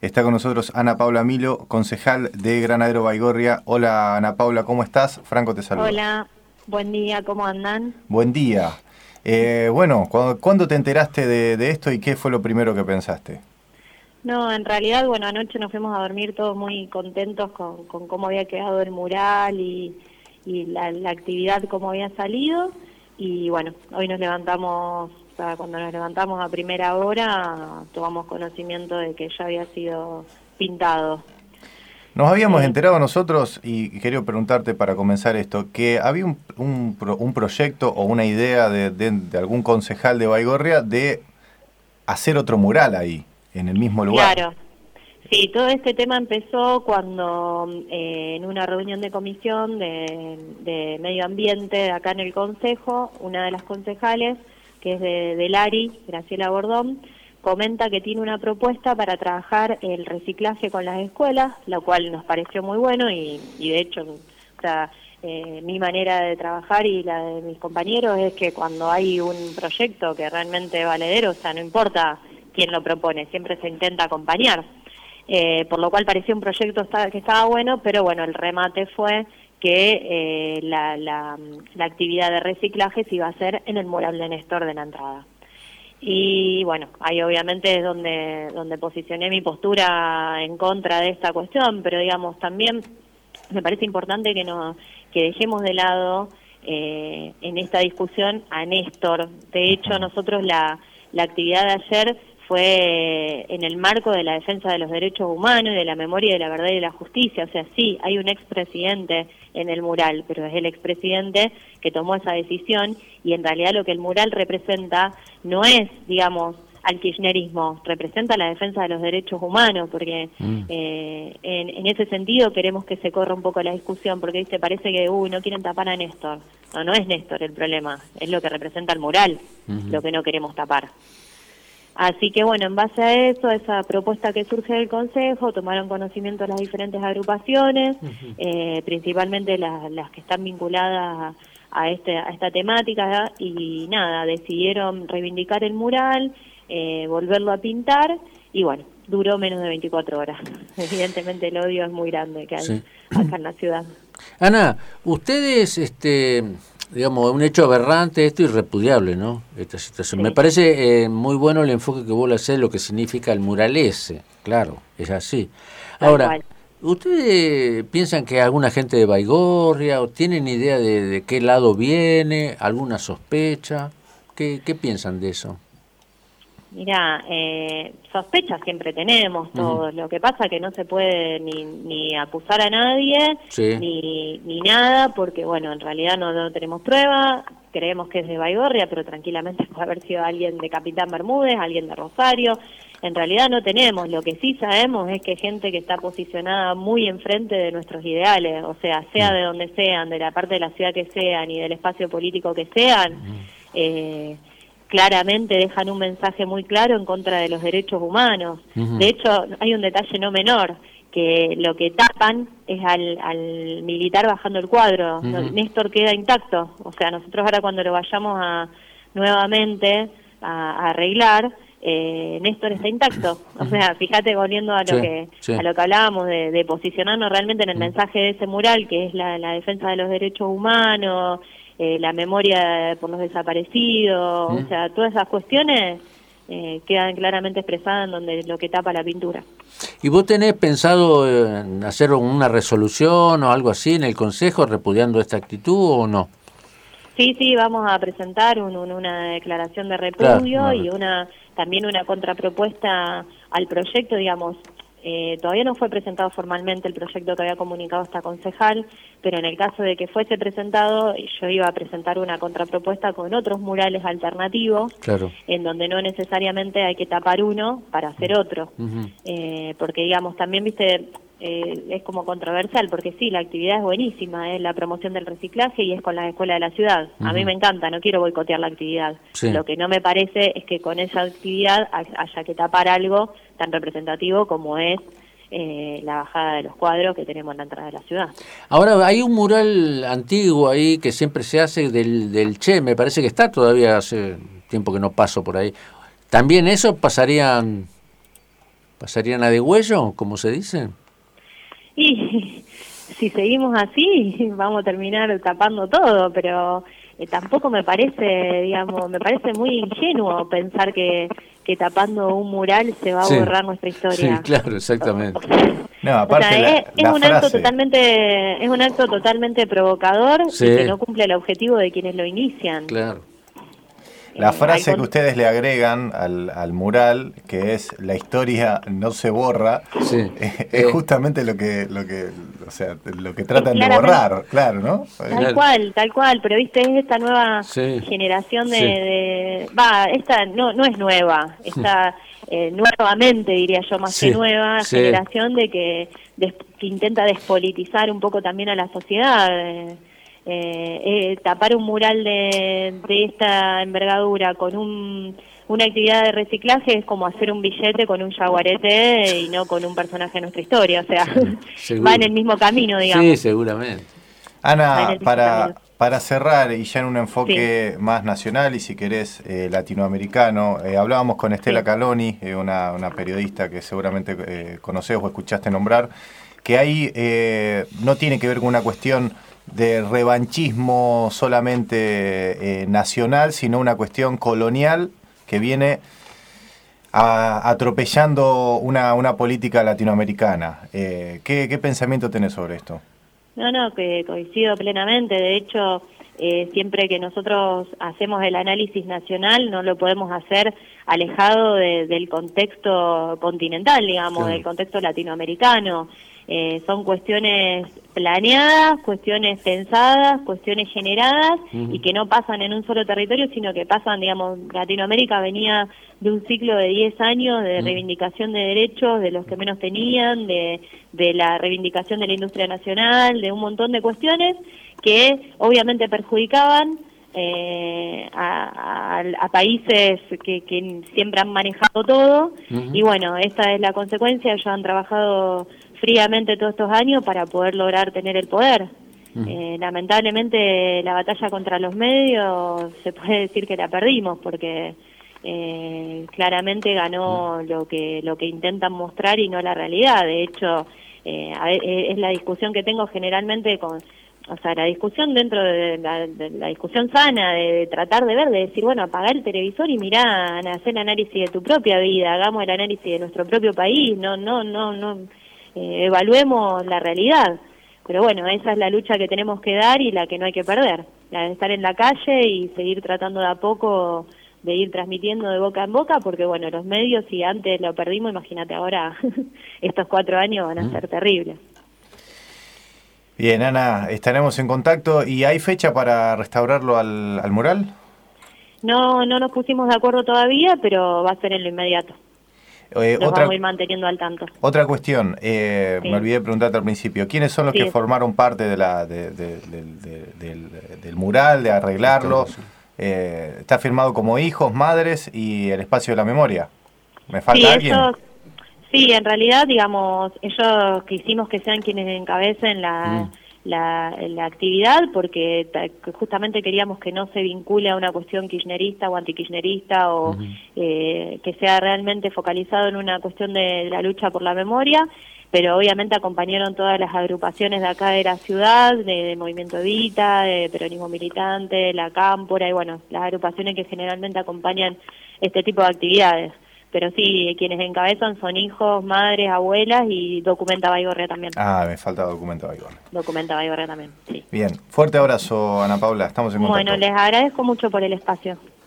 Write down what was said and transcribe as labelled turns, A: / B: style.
A: Está con nosotros Ana Paula Milo, concejal de Granadero Baigorria. Hola Ana Paula, ¿cómo estás? Franco te saluda.
B: Hola, buen día, ¿cómo andan?
A: Buen día. Eh, bueno, ¿cuándo, te enteraste de, esto y qué fue lo primero que pensaste?
B: No, en realidad, bueno, anoche nos fuimos a dormir todos muy contentos con, cómo había quedado el mural y, la, la actividad, cómo había salido. Y bueno, hoy nos levantamos cuando nos levantamos a primera hora, tomamos conocimiento de que ya había sido pintado.
A: Nos habíamos enterado nosotros, y quería preguntarte para comenzar esto, que había un, un, proyecto o una idea de, de, algún concejal de Baigorria de hacer otro mural ahí, en el mismo lugar.
B: Claro. Sí, todo este tema empezó cuando eh, en una reunión de comisión de, de medio ambiente acá en el Consejo, una de las concejales que es de, de Lari, Graciela Bordón, comenta que tiene una propuesta para trabajar el reciclaje con las escuelas, lo cual nos pareció muy bueno y, de hecho, o sea, eh, mi manera de trabajar y la de mis compañeros es que cuando hay un proyecto que realmente valedero, o sea, no importa quién lo propone, siempre se intenta acompañar. Eh, por lo cual parecía un proyecto que estaba bueno, pero bueno, el remate fue que eh, la, la, actividad de reciclaje se iba a hacer en el mural de Néstor de la entrada. Y bueno, ahí obviamente es donde, donde posicioné mi postura en contra de esta cuestión, pero digamos, también me parece importante que, no, que dejemos de lado eh, en esta discusión a Néstor. De hecho, nosotros la, la actividad de ayer fue en el marco de la defensa de los derechos humanos y de la memoria y de la verdad y de la justicia. O sea, sí, hay un expresidente en el mural, pero es el expresidente que tomó esa decisión y en realidad lo que el mural representa no es, digamos, al kirchnerismo, representa la defensa de los derechos humanos, porque mm. eh, en, ese sentido queremos que se corra un poco la discusión, porque ¿viste? parece que, uy, no quieren tapar a Néstor. No, no es Néstor el problema, es lo que representa el mural, lo que no queremos tapar. Así que bueno, en base a eso, a esa propuesta que surge del Consejo, tomaron conocimiento las diferentes agrupaciones, eh, principalmente las, que están vinculadas a, este, a esta temática y nada, decidieron reivindicar el mural, eh, volverlo a pintar y bueno, duró menos de 24 horas. Evidentemente el odio es muy grande que hay acá en la ciudad.
C: Ana, ustedes este, digamos, un hecho aberrante esto y repudiable, ¿no? Esta situación. Me parece eh, muy bueno el enfoque que vos le haces, lo que significa el muralese, claro, es así. Ahora, ¿ustedes piensan que alguna gente de Baigorria o tienen idea de, qué lado viene, alguna sospecha? ¿Qué, qué piensan de eso?
B: Mira, eh, sospechas siempre tenemos todos. Lo que pasa que no se puede ni, ni acusar a nadie ni, ni nada, porque bueno, en realidad no, no tenemos prueba. Creemos que es de Baigorria, pero tranquilamente puede haber sido alguien de Capitán Bermúdez, alguien de Rosario. En realidad no tenemos. Lo que sí sabemos es que gente que está posicionada muy enfrente de nuestros ideales, o sea, sea de donde sean, de la parte de la ciudad que sean y del espacio político que sean. eh, claramente dejan un mensaje muy claro en contra de los derechos humanos. De hecho, hay un detalle no menor, que lo que tapan es al, militar bajando el cuadro. Néstor queda intacto. O sea, nosotros ahora cuando lo vayamos a nuevamente a, arreglar, eh, Néstor está intacto. O sea, fíjate volviendo a lo que a lo que hablábamos de, posicionarnos realmente en el mensaje de ese mural, que es la defensa de los derechos humanos, eh, la memoria por los desaparecidos, o sea, todas esas cuestiones eh, quedan claramente expresadas en donde lo que tapa la pintura.
C: ¿Y vos tenés pensado en hacer una resolución o algo así en el Consejo repudiando esta actitud o no?
B: Sí, sí, vamos a presentar una declaración de repudio y una también una contrapropuesta al proyecto, digamos, eh, todavía no fue presentado formalmente el proyecto que había comunicado esta concejal, pero en el caso de que fuese presentado, yo iba a presentar una contrapropuesta con otros murales alternativos, en donde no necesariamente hay que tapar uno para hacer otro. eh, porque, digamos, también, viste, eh, es como controversial, porque sí, la actividad es buenísima, es la promoción del reciclaje y es con la escuela de la ciudad. A mí me encanta, no quiero boicotear la actividad. Lo que no me parece es que con esa actividad haya que tapar algo tan representativo como es eh, la bajada de los cuadros que tenemos en la entrada de la ciudad.
C: Ahora, hay un mural antiguo ahí que siempre se hace del, del Che, me parece que está todavía hace tiempo que no paso por ahí. ¿También eso pasarían ¿Pasarían a degüello, como se dice?
B: Y si seguimos así, vamos a terminar tapando todo, pero eh, tampoco me parece, digamos, me parece muy ingenuo pensar que, que tapando un mural se va a borrar nuestra historia.
C: Sí, claro, exactamente.
B: No, aparte es, un acto totalmente es un acto totalmente provocador y que no cumple el objetivo de quienes lo inician.
C: Claro.
A: La frase que ustedes le agregan al, al, mural, que es la historia no se borra, es, justamente lo que, lo que, o sea, lo que tratan de borrar, claro, ¿no?
B: Tal cual, tal cual, pero viste, es esta nueva generación de, va, esta no, no es nueva, esta eh, nuevamente diría yo, más que nueva generación de que, que intenta despolitizar un poco también a la sociedad. Eh, eh, eh, tapar un mural de, de esta envergadura con un, una actividad de reciclaje es como hacer un billete con un jaguarete y no con un personaje de nuestra historia, o sea, va en el mismo camino, digamos.
C: Sí, seguramente.
A: Ana, para, para cerrar y ya en un enfoque más nacional y si querés eh, latinoamericano, eh, hablábamos con Estela Caloni, una, una, periodista que seguramente eh, conoces o escuchaste nombrar, que ahí no tiene que ver con una cuestión de revanchismo solamente eh, nacional, sino una cuestión colonial que viene atropellando una, una, política latinoamericana. Eh, ¿qué, pensamiento tenés sobre esto?
B: No, no, que coincido plenamente. De hecho, eh, siempre que nosotros hacemos el análisis nacional, no lo podemos hacer alejado del contexto continental, digamos, del contexto latinoamericano. Eh, son cuestiones planeadas, cuestiones pensadas, cuestiones generadas y que no pasan en un solo territorio, sino que pasan, digamos, Latinoamérica venía de un ciclo de 10 años de reivindicación de derechos de los que menos tenían, de, de la reivindicación de la industria nacional, de un montón de cuestiones que obviamente perjudicaban eh, a, países que, que, siempre han manejado todo y bueno, esta es la consecuencia, ellos han trabajado fríamente todos estos años para poder lograr tener el poder. Eh, lamentablemente la batalla contra los medios se puede decir que la perdimos porque eh, claramente ganó lo que lo que intentan mostrar y no la realidad. De hecho, eh, es la discusión que tengo generalmente con o sea, la discusión dentro de la, discusión sana, de, tratar de ver, de decir, bueno, apagar el televisor y mirar, hacer el análisis de tu propia vida, hagamos el análisis de nuestro propio país, no, no, no, no, eh, evaluemos la realidad. Pero bueno, esa es la lucha que tenemos que dar y la que no hay que perder, la de estar en la calle y seguir tratando de a poco de ir transmitiendo de boca en boca, porque bueno, los medios, si antes lo perdimos, imagínate ahora, estos cuatro años van a ser terribles.
A: Bien, Ana, estaremos en contacto. ¿Y hay fecha para restaurarlo al, al mural?
B: No, no nos pusimos de acuerdo todavía, pero va a ser en lo inmediato. Eh, otra, vamos a ir manteniendo al tanto.
A: Otra cuestión, eh, me olvidé de preguntarte al principio, ¿quiénes son los que formaron parte de la, del, mural, de arreglarlo? Eh, está firmado como hijos, madres y el espacio de la memoria. ¿Me falta alguien?
B: Sí, en realidad, digamos, ellos quisimos que sean quienes encabecen la... Mm. la, la actividad porque justamente queríamos que no se vincule a una cuestión kirchnerista o antikirchnerista o eh, que sea realmente focalizado en una cuestión de la lucha por la memoria pero obviamente acompañaron todas las agrupaciones de acá de la ciudad, de, Movimiento Evita, de Peronismo Militante, la Cámpora y bueno, las agrupaciones que generalmente acompañan este tipo de actividades pero sí, quienes encabezan son hijos, madres, abuelas y Documenta Baigorria también.
A: Ah, me falta Documenta Baigorria.
B: Documenta Baigorria también, sí.
A: Bien, fuerte abrazo Ana Paula, estamos en contacto.
B: Bueno, les agradezco mucho por el espacio.